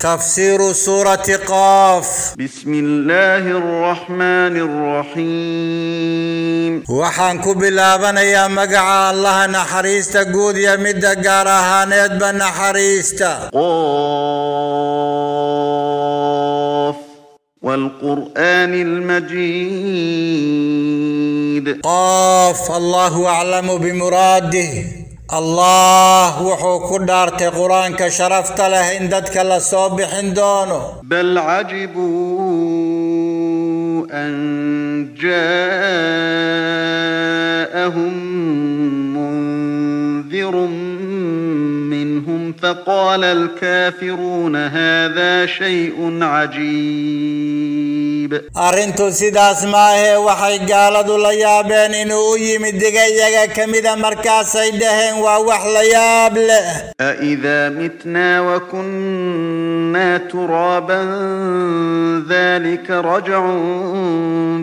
تفسير سورة قاف. بسم الله الرحمن الرحيم. وحانك بلابن يا مقع الله نحريست قود يا مد قارها ندب نحريست. قاف والقرآن المجيد. قاف الله أعلم بمراده. الله وحو كدارت قرآن كشرفت له إن ددك لصوبح دونه. بل عجبوا أن جاءهم منذر منهم فقال الكافرون هذا شيء عجيب arrintu sidaas maahee waxay gaaladu la yaabeen inuu u yimid digayaga ka mida markaasay dhaheen waa wax la yaab leh أإذا متنا وكنا ترابا ذلك رجع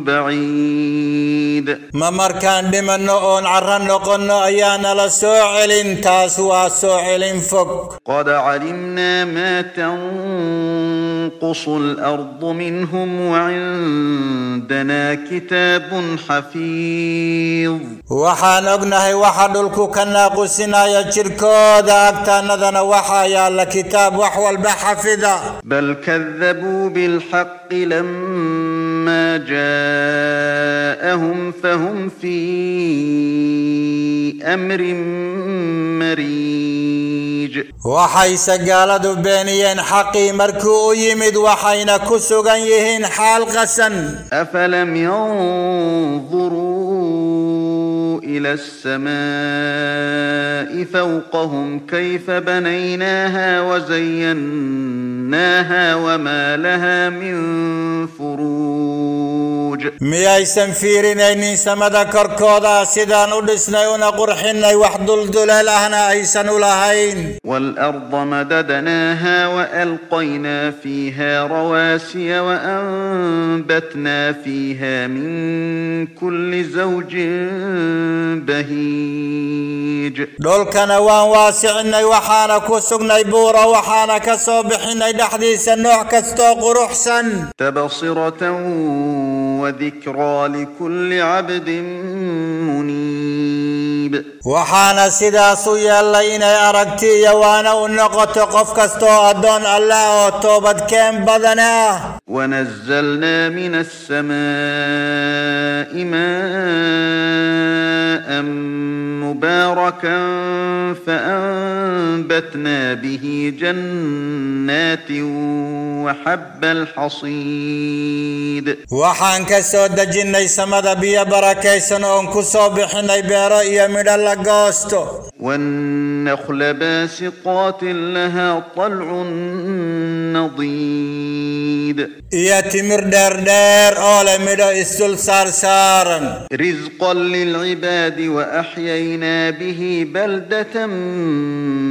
بعيد ma markaan dhimanno oon carro noqonno ayaa nala soo celin taas waa soo celin fog قد علمنا ما تنقص الأرض منهم عندنا كتاب حفيظ. وحان اغنهي وحا دلكو قسنا يا شركو دا اكتان ذنا وحا يا لكتاب وحو البحفظ بل كذبوا بالحق لما جاءهم فهم في أمر مريض. الخليج وحي سقالة بينيين حقي مركو يمد وحينا كسوغا يهين حال غسن أفلم ينظرون إلى السماء فوقهم كيف بنيناها وزيناها وما لها من فروج. miyaysan fiirinaynin samada korkooda sidaan u dhisnay una qurxinnay wax dulduleel ahna aysan u lahayn والأرض مددناها وألقينا فيها رواسي وأنبتنا فيها من كل زوج بهيج. دولكنا وان واسعنا وحانا كسقنا بورا وحانا كسوبحنا دحديث النوع كستوق رحسن تبصرة وذكرى لكل عبد منيب. وحانا سدا سويا لين أرقتي وأنا النقط قف كستو ادون الله توبت كم بدنا. ونزلنا من السماء ماء مباركا فأنبتنا به جنات وحب الحصيد. وحان كسو دجن سمد بيا بركيسن انكسو بحن بيرا يمد لغاستو والنخل باسقات لها طلع نضيد. حميد يا تمر دار دار اول مدى السل صار صار رزقا للعباد واحيينا به بلده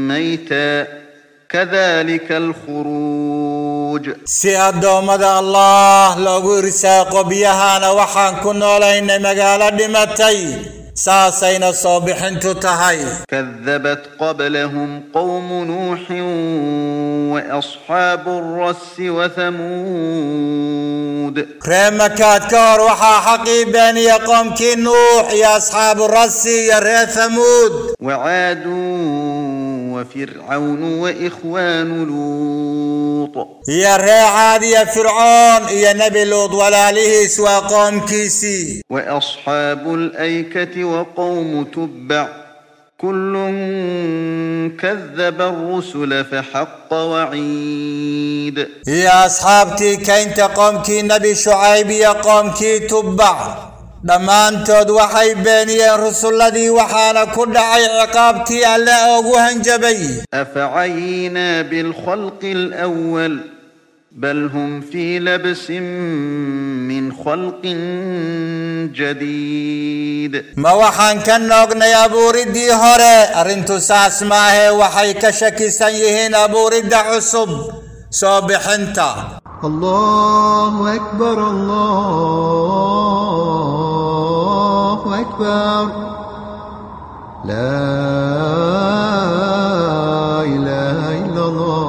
ميتا كذلك الخروج سياد دومد الله لو رساق بيها نوحا كنا لين مقال دمتين ساسين صبح تتهي. كذبت قبلهم قوم نوح وأصحاب الرس وثمود. كريم كاتكار وحا حقي بين يقوم كي نوح يا أصحاب الرس يا ثمود. وعادون وفرعون وإخوان لوط. يا رعاد يا فرعون يا نبي لوط ولا عليه سوى قوم كيسي. وأصحاب الأيكة وقوم تبع. كل كذب الرسل فحق وعيد. يا أصحابتي كنت قوم كي نبي شعيب يا قوم كي تبع. Dhammaantood waxay beeniyeen rusulladii waxaana ku dhacay ciqaabtii alle ugu hanjabay أفعينا بالخلق الأول بل هم في لبس من خلق جديد ma waxaan ka noognay abuuriddii hore arrintu saas maahee waxay ka shakisan yihiin abuuridda cusub soo bixinta الله أكبر الله أكبر. لا إله إلا الله.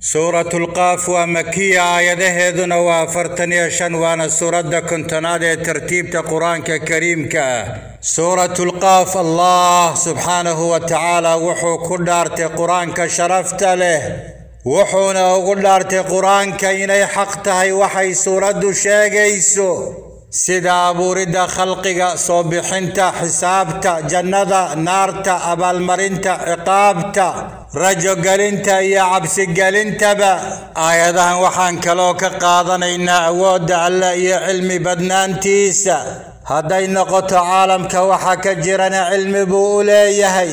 سورة القاف ومكية يذهدنا وفرتني شنوان سورة كنت نادي ترتيب قرآن كريم كا. سورة القاف الله سبحانه وتعالى وحو كل دارت قرآن كشرفت له. Wuxuuna ugu dhaartay qur-aanka inay xaq tahay waxay suuraddu sheegayso sida abuuridda khalqiga soo bixinta xisaabta jannada naarta abaalmarinta ciqaabta rajogelinta iyo cabsigelintaba aayadahan waxaan kaloo ka qaadanaynaa awoodda alleh iyo cilmi badnaantiisa hadday noqoto caalamka waxa ka jirana cilmi buu u leeyahay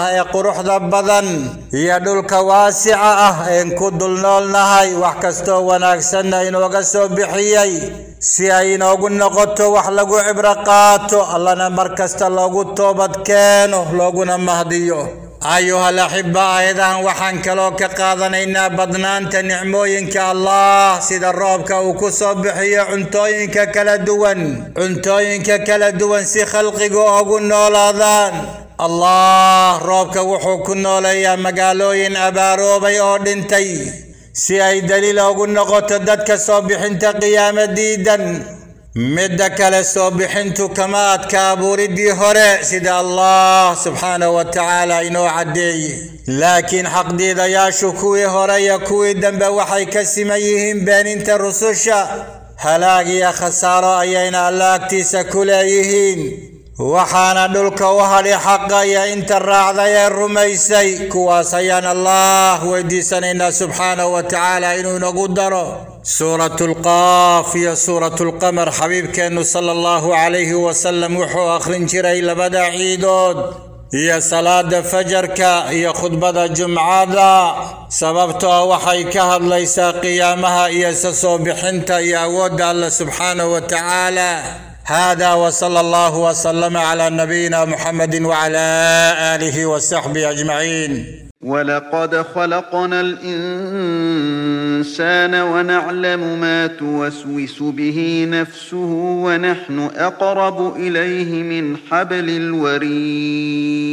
ah ee quruxda badan iyo dhulka waasica ah een ku dulnoolnahay wax kastoo wanaagsanna inooga soo bixiyey si ay inoogu noqoto wax lagu cibro qaato allana mar kasta loogu toobad keeno looguna mahdiyo ayuhal axiba aayadahan waxaan kaloo ka qaadanaynaa badnaanta nicmooyinka allah sida roobka uu ku soo bixiyo cuntooyinka kala duwan cuntooyinka kala duwan si khalqigu ugu noolaadaan allah roobka wuxuu ku nooleeyaa magaalooyin abaaroobay oo dhintay si ay daliil ugu noqoto dadka مدى كلا سوبحنتو كمات كابوري دي هوري سيد الله سبحانه وتعالى إنو عدي لكن حق دي دا ياشو كوي هوري كوي دنبا وحي كسيميهم بين انت الرسوشة هلاقي خسارة ايين الله اكتسا كوليهين وحانا دولك وحالي حقا يا انت الرعضة يا الرميسي كواسيان الله ويدي سنين سبحانه وتعالى إنو نقدره سورة القاف يا سورة القمر. حبيب كان صلى الله عليه وسلم وحو أخرين جري لبدا عيدود. يا صلاة فجرك يا خطبة جمعة. سببتها وحي كهر ليس قيامها يا سصوبحنت يا ود الله سبحانه وتعالى. هذا وصلى الله وسلم على نبينا محمد وعلى آله وصحبه أجمعين. ولقد خلقنا الإنسان الإنسان ونعلم ما توسوس به نفسه ونحن أقرب إليه من حبل الوريد.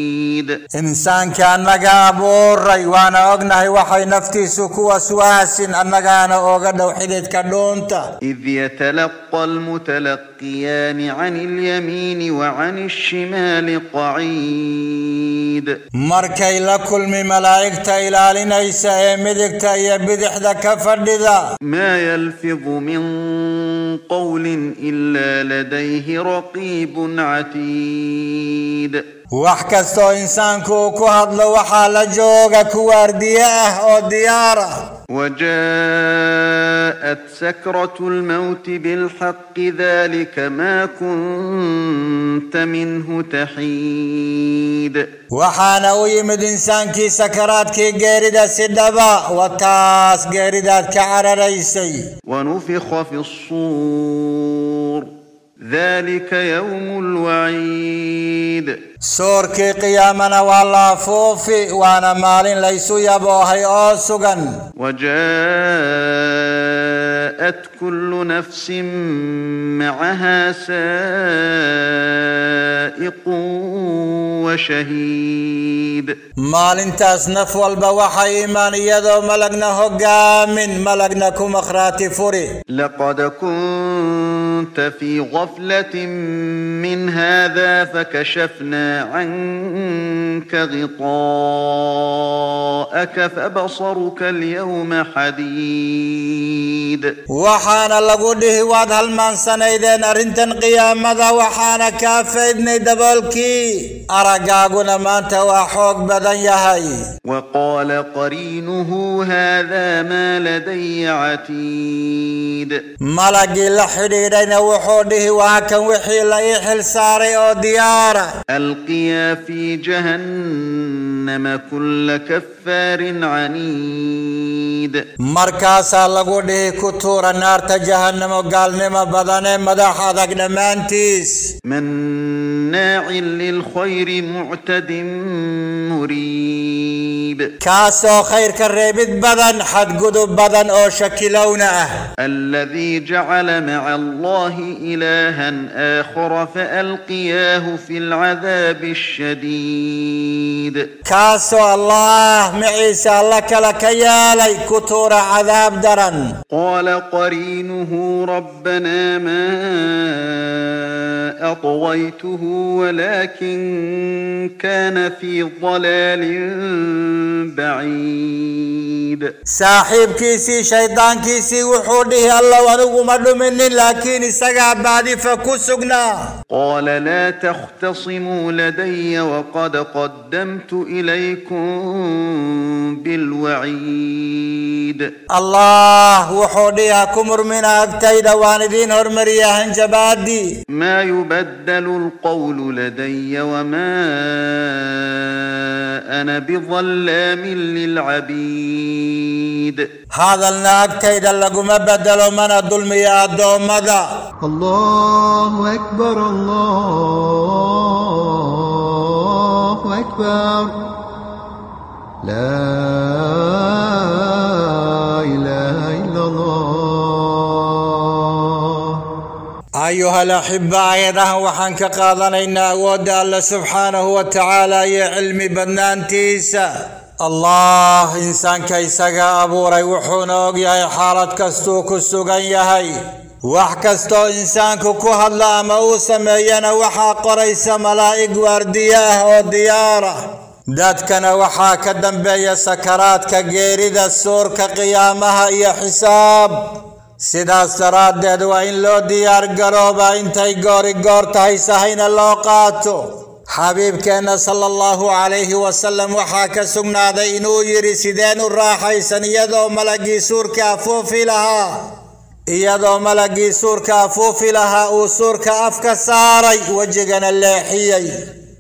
إنسان كان نجا بوري وأنا أغنى وحي نفتي سكو وسواس أنك أنا أغنى وحيدت كدونتا إذ يتلقى المتلقيان عن اليمين وعن الشمال قعيد. يميد مركي لكل ملائكة إلى لنيس يميدك تيبذح ذك فردذا ما يلفظ من قول إلا لديه رقيب عتيد. وحكستو إنسان كوكو كو وحال وحالا جوغا كو أو ديارة وجاءت سكرة الموت بالحق ذلك ما كنت منه تحيد وحانا ويمد إنسان كي سكرات كي غيردا سدبا وتاس غيردا ريسي ونفخ في الصور. ذلك يوم الوعيد. سورك قيامنا والله فوفي وأنا مال ليس يبوهي أو وجاء جاءت كل نفس معها سائق وشهيد. مالن تاسنف والبوح إيمان يدو ملقنا هقا من ملقنا كمخرات فري لقد كنت في غفلة من هذا فكشفنا عنك غطاءك فبصرك اليوم حديد. وحان لغوده واد هلمان سنيدين أرنتن قيامة وحان كافيدن دبالكي أرقاقنا ما تواحوك بدن يهي وقال قرينه هذا ما لدي عتيد. ملق لحريرين وحوده واكا وحي لأيح الساري أو ديارة. ألقيا في جهنم جهنم كل كفار عنيد. مركاسا لغو ده كتور النار تجهنم وقال نما بدن مدى حدق نمانتيس مناع للخير معتد مريد. كاسو خير كريبت بدن حد قدب بدن أو شكلونه. الذي جعل مع الله إلها آخر فألقياه في العذاب الشديد. كاسو الله معيسى لك لك يا لي كتور عذاب درن. قال قرينه ربنا ما أطويته ولكن كان في ضلال بعيد. صاحب كيسي شيطان كيسي وحوده الله ونقو مرد مني لكن استقع بعد فكسقنا. قال لا تختصموا لدي وقد قدمت إليكم بالوعيد. الله وحوده كمر من أبتيد واندين هرمريا هنجبادي. ما يبا يبدل القول لدي وما أنا بظلام للعبيد. hadalna agtayda laguma bedelo mana dulmiya addoommada الله أكبر الله أكبر. لا إله إلا الله. Aayadahan waxaan ka qaadanaynaa awoodda alle subxaanahu wa tacaala iyo cilmi badnaantiisa allah insaanka isaga abuuray wuxuuna og yahay xaalad kastuu ku sugan yahay wax kastoo insaanku ku hadla ama uu sameeyana waxaa qoraysa malaa'ig waardiye ah oo diyaara dadkana waxaa ka dambeeya sakaraadka geerida suurka qiyaamaha iyo xisaab sidaas daraaddeed waa in loo diyaar garoobaa intay goori goor tahay sahayna loo qaato xabiibkeenna sala allahu calayhi wasalam waxaa ka sugnaaday inuu yidhi sideen u raaxaysan iyadoo malagii suurka afuufi lahaa iyadoo malagii suurka afuufi lahaa uu suurka afka saaray wejigana leexiyey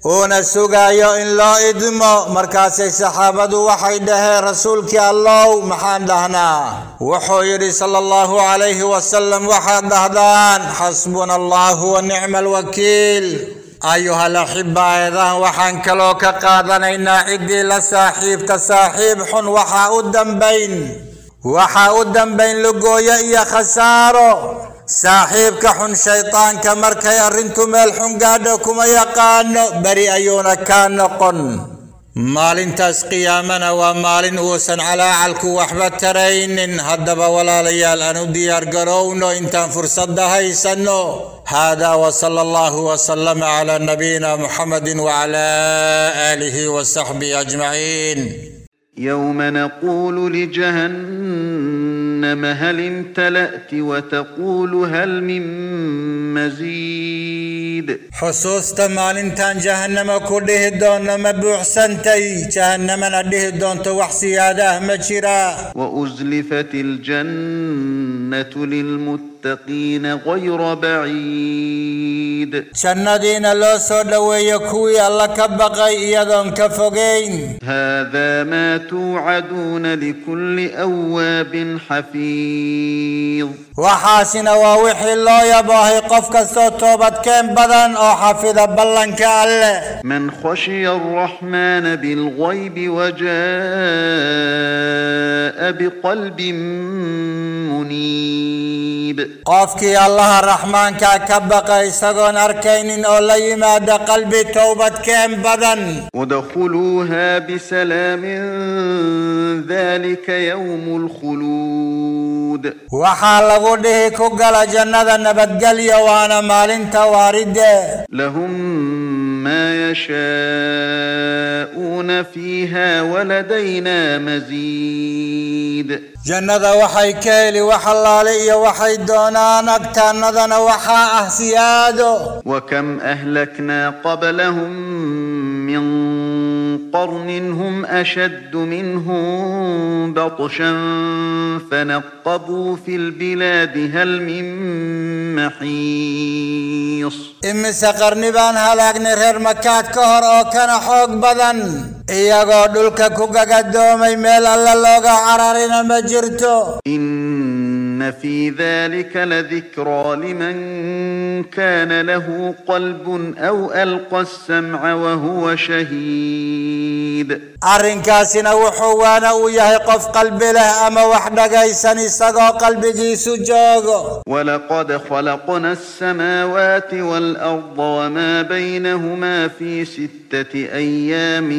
هنا سجايا إن لا إدم مركز السحابة وحيدها رسولك الله محمد هنا وحيري صلى الله عليه وسلم وحدهن حسبنا الله ونعم الوكيل أيها الأحبة إذا وحن كلوك قادنا إن عدي لصاحب تصاحب حن وحاء الدم بين وحاء الدم بين لقويا يا خسارة صاحب كحن شيطان كمرك يرنتم الحن قادكم يقان. بري أيون كان قن. مال انتاز قيامنا ومال انوسا على عالك وحبة ترين. هدب ولا ليال أنو ديار قرون. انتان فرصة دهي سنو. هذا وصلى الله وسلم على نبينا محمد وعلى آله وصحبه أجمعين. يوم نقول لجهنم جهنم هل امتلأت وتقول هل من مزيد؟ حسوس تمال انتان جهنم كله الدون ما بحسنتي جهنم نده الدون توح سيادة مجرى وأزلفت الجنة للمتقين. للمتقين غير بعيد. شندين لو سدوا يكو يا الله كبقي يدون كفوجين هذا ما توعدون لكل أواب حفيظ. وحاسن ووحي الله يا باهي قف توبت كان بدن أو حفيظ بلن كال من خشي الرحمن بالغيب وجاء بقلب منيب. Qofkii allaha raxmaanka ka baqa isagoon arkaynin oo la yimaada qalbi towbadkeen badan ادخلوها بسلام ذلك يوم الخلود waxaa lagu dhihi ku gala jannada nabadgelyo waana maalinta waaridde لهم ما يشاءون فيها ولدينا مزيد. wax allaale iyo waxay doonaan agtaannadana waxaa ah siyaado وكم أهلكنا قبلهم من قرن هم أشد منهم بطشا فنقبوا في البلاد هل من محيص imise qarni baan halaagnay reer makaad ka hor oo kana xoog badan iyagoo dhulka ku gagadoomay meel alle looga cararina ma jirto إن في ذلك لذكرى لمن كان له قلب أو ألقى السمع وهو شهيد. arrinkaasina wuxuu waana u yahay qof qalbi leh ama wax dhagaysan isagoo qalbigiisu joogo ولقد خلقنا السماوات والأرض وما بينهما في ستة أيام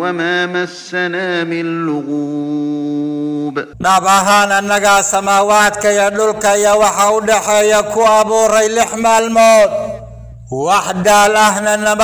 وما مسنا من لغوب نبهان النقا سماوات كي يدلك يوحا ودحا يكو أبو ريل الموت وحد الأهل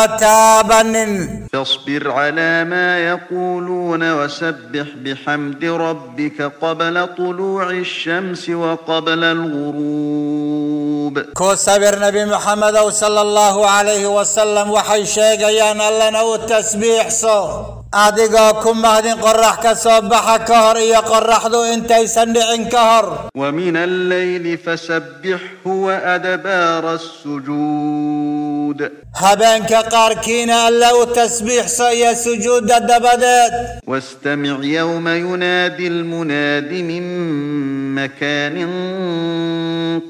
بنن فاصبر على ما يقولون وسبح بحمد ربك قبل طلوع الشمس وقبل الغروب. كو صبر نبي محمد صلى الله عليه وسلم وحي شيق يا نلنا والتسبيح صو أدقا كم هذين قرح كسبح كهر يا قرح ذو انتي سنعين كهر ومن الليل فسبحه وأدبار السجود. السجود هبانك قاركين الله تسبيح سي سجود الدبدات. واستمع يوم ينادي المناد من مكان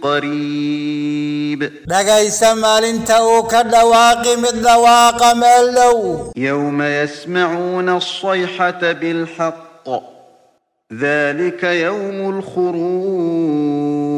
قريب. لقي سمال انت كدواق من دواق مالو يوم يسمعون الصيحة بالحق. ذلك يوم الخروج.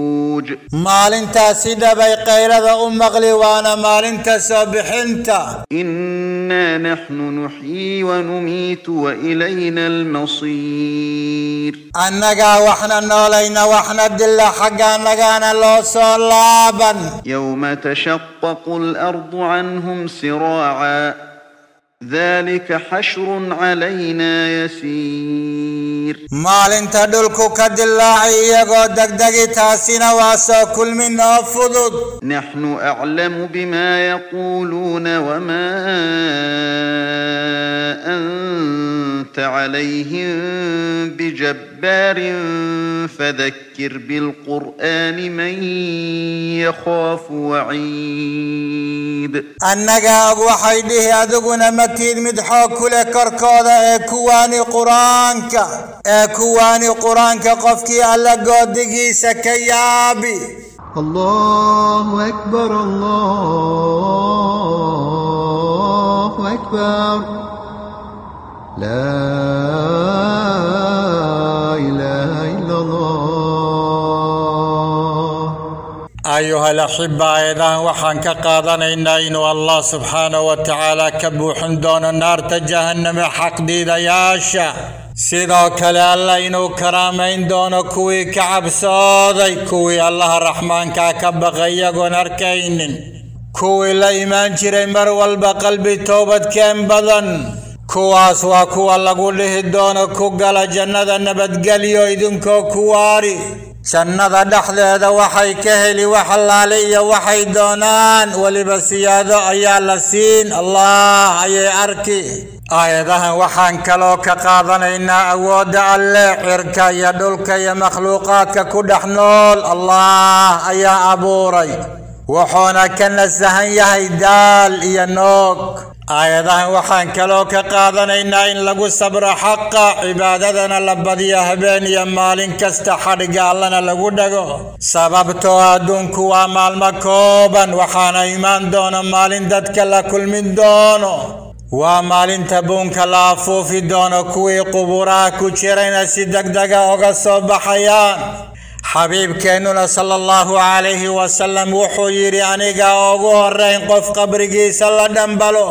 مال مالن تاسيدا باي قيرد أمغلي وأنا مالن تسبح انت إنا نحن نحيي ونميت وإلينا المصير. أنغا وإحنا نولينا وإحنا دلا حقا نغانا لو صلابا يوم تشقق الأرض عنهم سراعا. ذلك حشر علينا يسير ما لنت دلك قد الله يغو دغدغ تاسنا واسا كل من نفضد نحن أعلم بما يقولون وما أنت كنت عليهم بجبار فذكر بالقرآن من يخاف وعيد. أنك أبو حيده أدقنا متين مدحوك لكركوضة أكواني قرآنك. أكواني قرآنك قفكي على قدقي سكيابي. الله أكبر الله أكبر. لا إله إلا الله. أيها الأحبة أيضا وحنك قادنا إن إن الله سبحانه وتعالى كبوح دون النار تجهنم حق ديدا ياشا سيدو كلا الله إنو إن دون كوي كعب صادي كوي الله الرحمن كاكب غيق ونركين كوي لا إيمان جرين بر والبقل بتوبة كين بدن. Kuwaas waa kuwa lagu dhihi doono ku gala jannada nabadgelyo idinkoo ku waari jannada dhexdeeda waxay ka heli wax allaale iyo waxay doonaan weliba siyaado ayaa la siin allah ayay arki aayadahan waxaan kaloo ka qaadanaynaa awoodda alle cirka iyo dhulka iyo makhluuqaadka ku dhex nool allah ayaa abuuray وحونا كان السهن يهي دال إيا نوك. آيادان وحان كلوك قادن إنا إن لغو صبر حق. عبادتنا لبديا هبين يمال كست حرق اللنا لغو دغو. سبب تو آدون كوا مال مكوبا وحان إيمان دون مال دادك لكل من دونو. ومال تبون كلا فوفي دونكوي قبورا كوشيرين سيدك دغا أغا صبحيان calayhi wasalam wuxuu yidhi aniga ugu horrayn qof qabrigiisa la dhambalo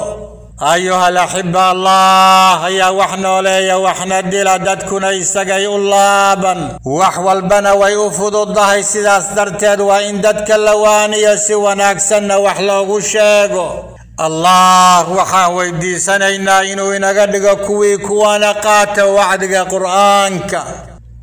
ayuha alaxiba allah ayaa wax nooleeya waxna dila dadkuna isagay u laaban wax walbana way u fududahay sidaas darteed waa in dadka la waaniyo si wanaagsanna wax loogu sheego allah waxaan weydiisanaynaa inuu inaga dhigo kuwii kuwana qaata wacdiga qur'aanka